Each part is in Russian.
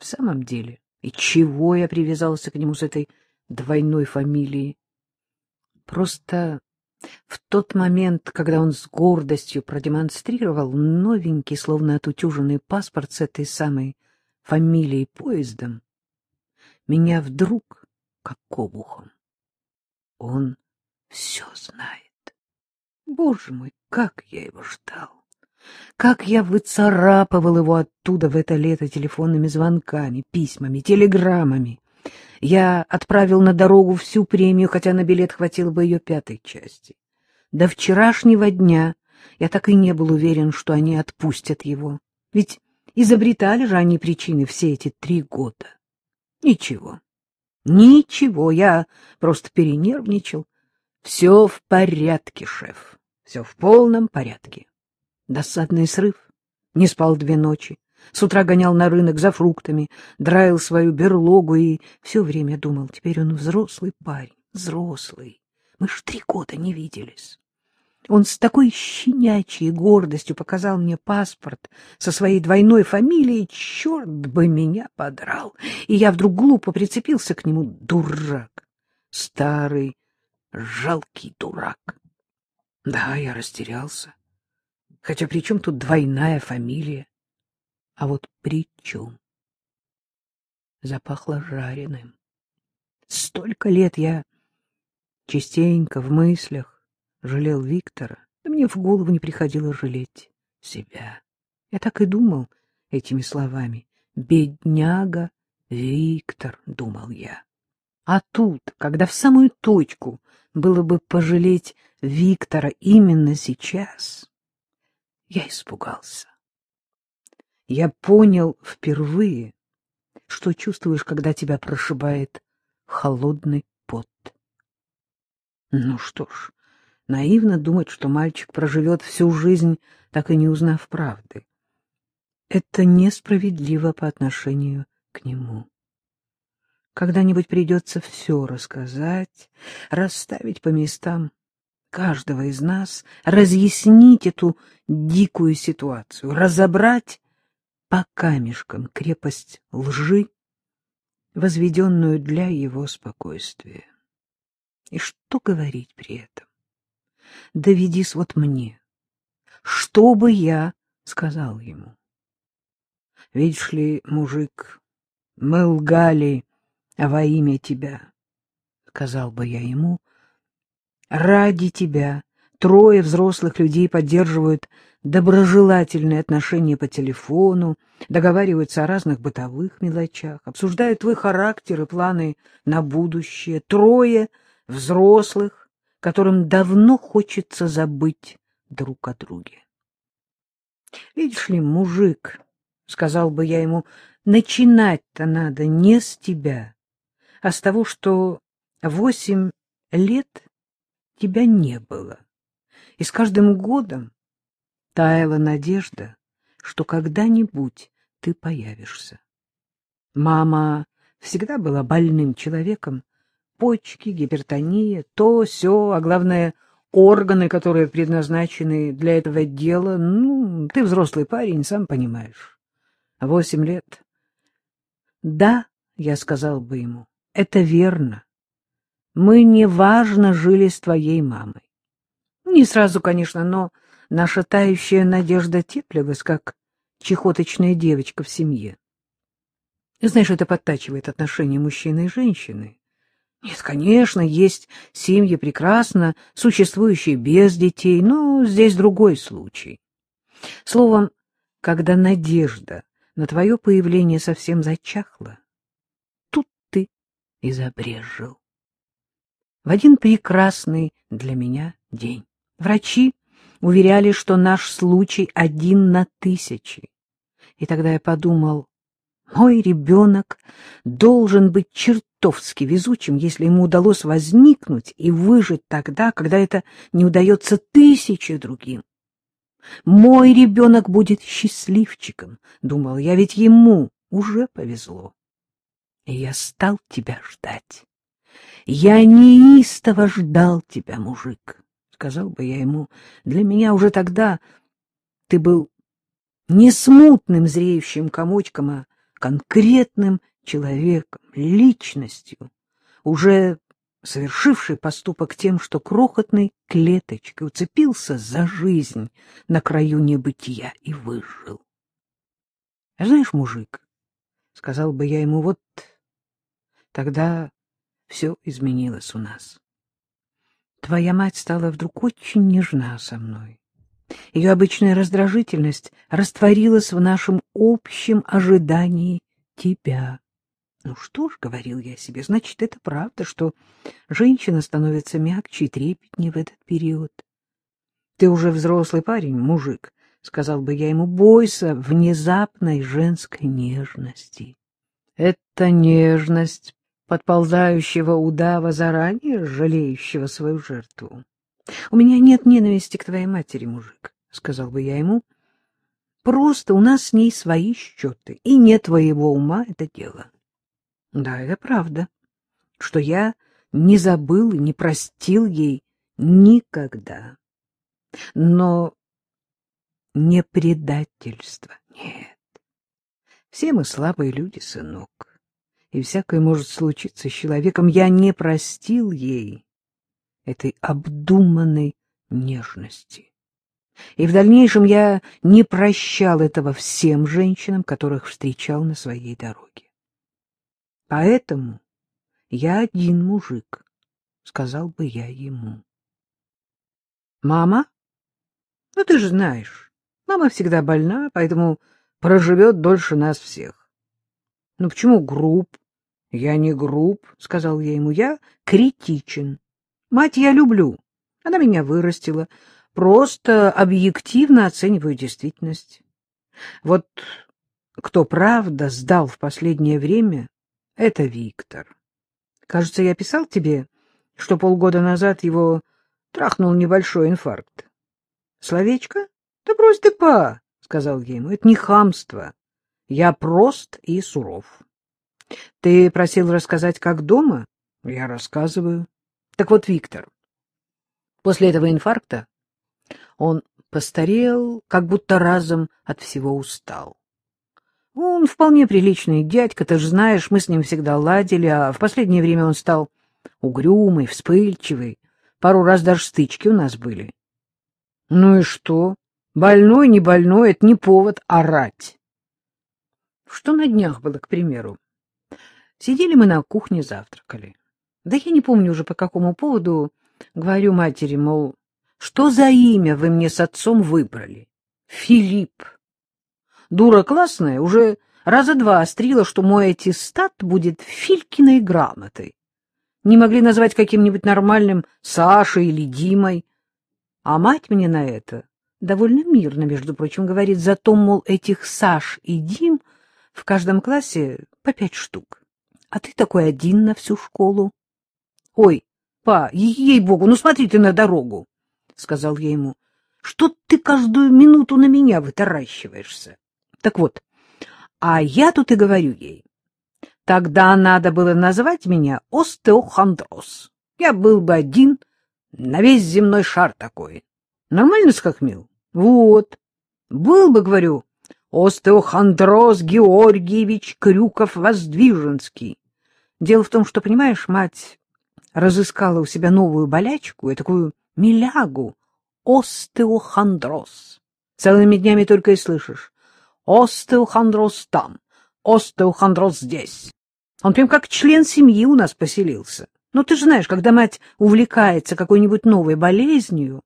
В самом деле, и чего я привязался к нему с этой двойной фамилией? Просто в тот момент, когда он с гордостью продемонстрировал новенький, словно отутюженный паспорт с этой самой фамилией поездом, меня вдруг, как обухом, он все знает. Боже мой, как я его ждал! Как я выцарапывал его оттуда в это лето телефонными звонками, письмами, телеграммами. Я отправил на дорогу всю премию, хотя на билет хватило бы ее пятой части. До вчерашнего дня я так и не был уверен, что они отпустят его. Ведь изобретали же они причины все эти три года. Ничего, ничего, я просто перенервничал. Все в порядке, шеф, все в полном порядке. Досадный срыв. Не спал две ночи. С утра гонял на рынок за фруктами, драил свою берлогу и все время думал, теперь он взрослый парень, взрослый. Мы ж три года не виделись. Он с такой щенячьей гордостью показал мне паспорт со своей двойной фамилией, черт бы меня подрал. И я вдруг глупо прицепился к нему, дурак, старый, жалкий дурак. Да, я растерялся. Хотя при чем тут двойная фамилия? А вот при чем? Запахло жареным. Столько лет я частенько в мыслях жалел Виктора, да мне в голову не приходило жалеть себя. Я так и думал этими словами. «Бедняга Виктор», — думал я. А тут, когда в самую точку было бы пожалеть Виктора именно сейчас, я испугался. Я понял впервые, что чувствуешь, когда тебя прошибает холодный пот. Ну что ж, наивно думать, что мальчик проживет всю жизнь, так и не узнав правды. Это несправедливо по отношению к нему. Когда-нибудь придется все рассказать, расставить по местам каждого из нас разъяснить эту дикую ситуацию, разобрать по камешкам крепость лжи, возведенную для его спокойствия. И что говорить при этом? Доведись вот мне. Что бы я сказал ему? Видишь ли, мужик, мы лгали во имя тебя, — сказал бы я ему, Ради тебя трое взрослых людей поддерживают доброжелательные отношения по телефону, договариваются о разных бытовых мелочах, обсуждают твой характер и планы на будущее. Трое взрослых, которым давно хочется забыть друг о друге. Видишь ли, мужик, — сказал бы я ему, — начинать-то надо не с тебя, а с того, что восемь лет тебя не было. И с каждым годом таяла надежда, что когда-нибудь ты появишься. Мама всегда была больным человеком. Почки, гипертония, то, все, а главное, органы, которые предназначены для этого дела. Ну, ты взрослый парень, сам понимаешь. Восемь лет. Да, я сказал бы ему, это верно. Мы неважно жили с твоей мамой. Не сразу, конечно, но наша тающая надежда теплилась, как чехоточная девочка в семье. Знаешь, это подтачивает отношения мужчины и женщины. Нет, конечно, есть семьи прекрасно, существующие без детей, но здесь другой случай. Словом, когда надежда на твое появление совсем зачахла, тут ты и забрежил в один прекрасный для меня день. Врачи уверяли, что наш случай один на тысячи. И тогда я подумал, мой ребенок должен быть чертовски везучим, если ему удалось возникнуть и выжить тогда, когда это не удается тысяче другим. Мой ребенок будет счастливчиком, думал я, ведь ему уже повезло. И я стал тебя ждать. Я неистово ждал тебя, мужик, — сказал бы я ему. Для меня уже тогда ты был не смутным зреющим комочком, а конкретным человеком, личностью, уже совершивший поступок тем, что крохотной клеточкой уцепился за жизнь на краю небытия и выжил. Знаешь, мужик, сказал бы я ему, вот тогда все изменилось у нас. Твоя мать стала вдруг очень нежна со мной. Ее обычная раздражительность растворилась в нашем общем ожидании тебя. Ну что ж, — говорил я себе, — значит, это правда, что женщина становится мягче и трепетнее в этот период. Ты уже взрослый парень, мужик, — сказал бы я ему, — бойся внезапной женской нежности. Это нежность подползающего удава, заранее жалеющего свою жертву. — У меня нет ненависти к твоей матери, мужик, — сказал бы я ему. — Просто у нас с ней свои счеты, и нет твоего ума это дело. Да, это правда, что я не забыл и не простил ей никогда. Но не предательство, нет. Все мы слабые люди, сынок, и всякое может случиться с человеком. Я не простил ей этой обдуманной нежности. И в дальнейшем я не прощал этого всем женщинам, которых встречал на своей дороге. Поэтому я один мужик, — сказал бы я ему. — Мама? Ну, ты же знаешь, мама всегда больна, поэтому проживет дольше нас всех. — Ну, почему груб? — Я не груб, — сказал я ему, — я критичен. Мать я люблю, она меня вырастила, просто объективно оцениваю действительность. Вот кто правда сдал в последнее время это Виктор. Кажется, я писал тебе, что полгода назад его трахнул небольшой инфаркт. Словечко? Да брось ты, па, — сказал я ему. Это не хамство. Я прост и суров. Ты просил рассказать, как дома? Я рассказываю. Так вот, Виктор, после этого инфаркта он постарел, как будто разом от всего устал. Он вполне приличный дядька, ты же знаешь, мы с ним всегда ладили, а в последнее время он стал угрюмый, вспыльчивый. Пару раз даже стычки у нас были. Ну и что? Больной, не больной — это не повод орать. Что на днях было, к примеру? Сидели мы на кухне, завтракали. Да я не помню уже по какому поводу. Говорю матери, мол, что за имя вы мне с отцом выбрали? Филипп. Дура классная уже раза два острила, что мой аттестат будет Филькиной грамотой. Не могли назвать каким-нибудь нормальным Сашей или Димой. А мать мне на это довольно мирно, между прочим, говорит, зато, мол, этих Саш и Дим в каждом классе по пять штук. А ты такой один на всю школу. — Ой, па, ей-богу, ну смотри ты на дорогу, — сказал я ему. — Что ты каждую минуту на меня вытаращиваешься? Так вот, а я тут и говорю ей. Тогда надо было назвать меня остеохондроз. Я был бы один на весь земной шар такой. Нормально скахмил? Вот. Был бы, говорю, остеохондроз Георгиевич Крюков-Воздвиженский. Дело в том, что, понимаешь, мать разыскала у себя новую болячку, и такую милягу, остеохондроз. Целыми днями только и слышишь. Остеохондроз там, остеохондроз здесь. Он прям как член семьи у нас поселился. Ну, ты же знаешь, когда мать увлекается какой-нибудь новой болезнью,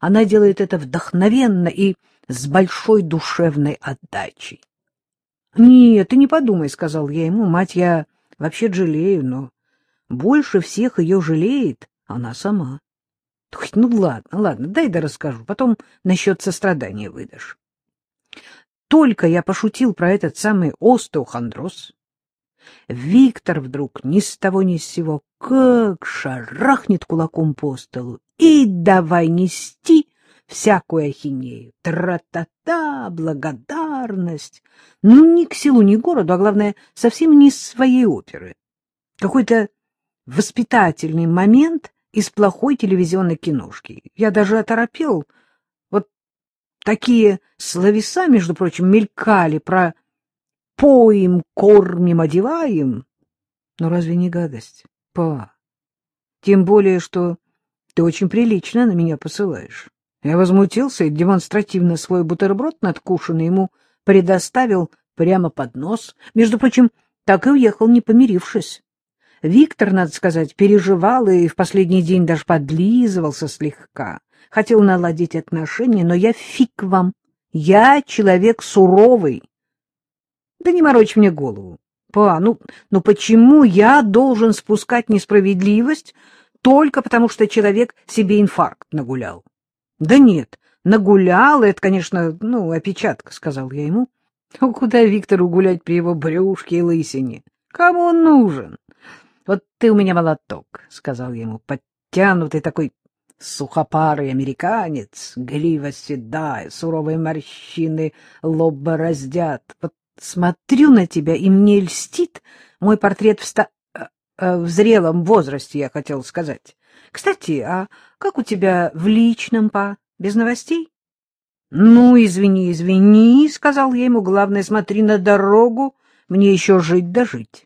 она делает это вдохновенно и с большой душевной отдачей. — Нет, ты не подумай, — сказал я ему, — мать я вообще жалею, но больше всех ее жалеет она сама. — Ну, ладно, ладно, дай да расскажу, потом насчет сострадания выдашь. Только я пошутил про этот самый остеохондроз, Виктор вдруг ни с того ни с сего как шарахнет кулаком по столу. И давай нести всякую ахинею. Тра-та-та, благодарность. Ну, ни к селу, ни к городу, а главное, совсем не из своей оперы. Какой-то воспитательный момент из плохой телевизионной киношки. Я даже оторопел — Такие словеса, между прочим, мелькали про поим, кормим, одеваем. Но разве не гадость? Па, тем более, что ты очень прилично на меня посылаешь. Я возмутился и демонстративно свой бутерброд надкушенный ему предоставил прямо под нос. Между прочим, так и уехал, не помирившись. Виктор, надо сказать, переживал и в последний день даже подлизывался слегка. Хотел наладить отношения, но я фиг вам. Я человек суровый. Да не морочь мне голову. Па, ну, ну почему я должен спускать несправедливость только потому, что человек себе инфаркт нагулял? Да нет, нагулял, это, конечно, ну, опечатка, сказал я ему. Ну, куда Виктору гулять при его брюшке и лысине? Кому он нужен? Вот ты у меня молоток, сказал я ему, подтянутый такой сухопарый американец, грива седая, суровые морщины лоба раздят. Вот смотрю на тебя, и мне льстит мой портрет в, ста... Э, э, в зрелом возрасте, я хотел сказать. Кстати, а как у тебя в личном, па? Без новостей? — Ну, извини, извини, — сказал я ему, — главное, смотри на дорогу, мне еще жить да жить.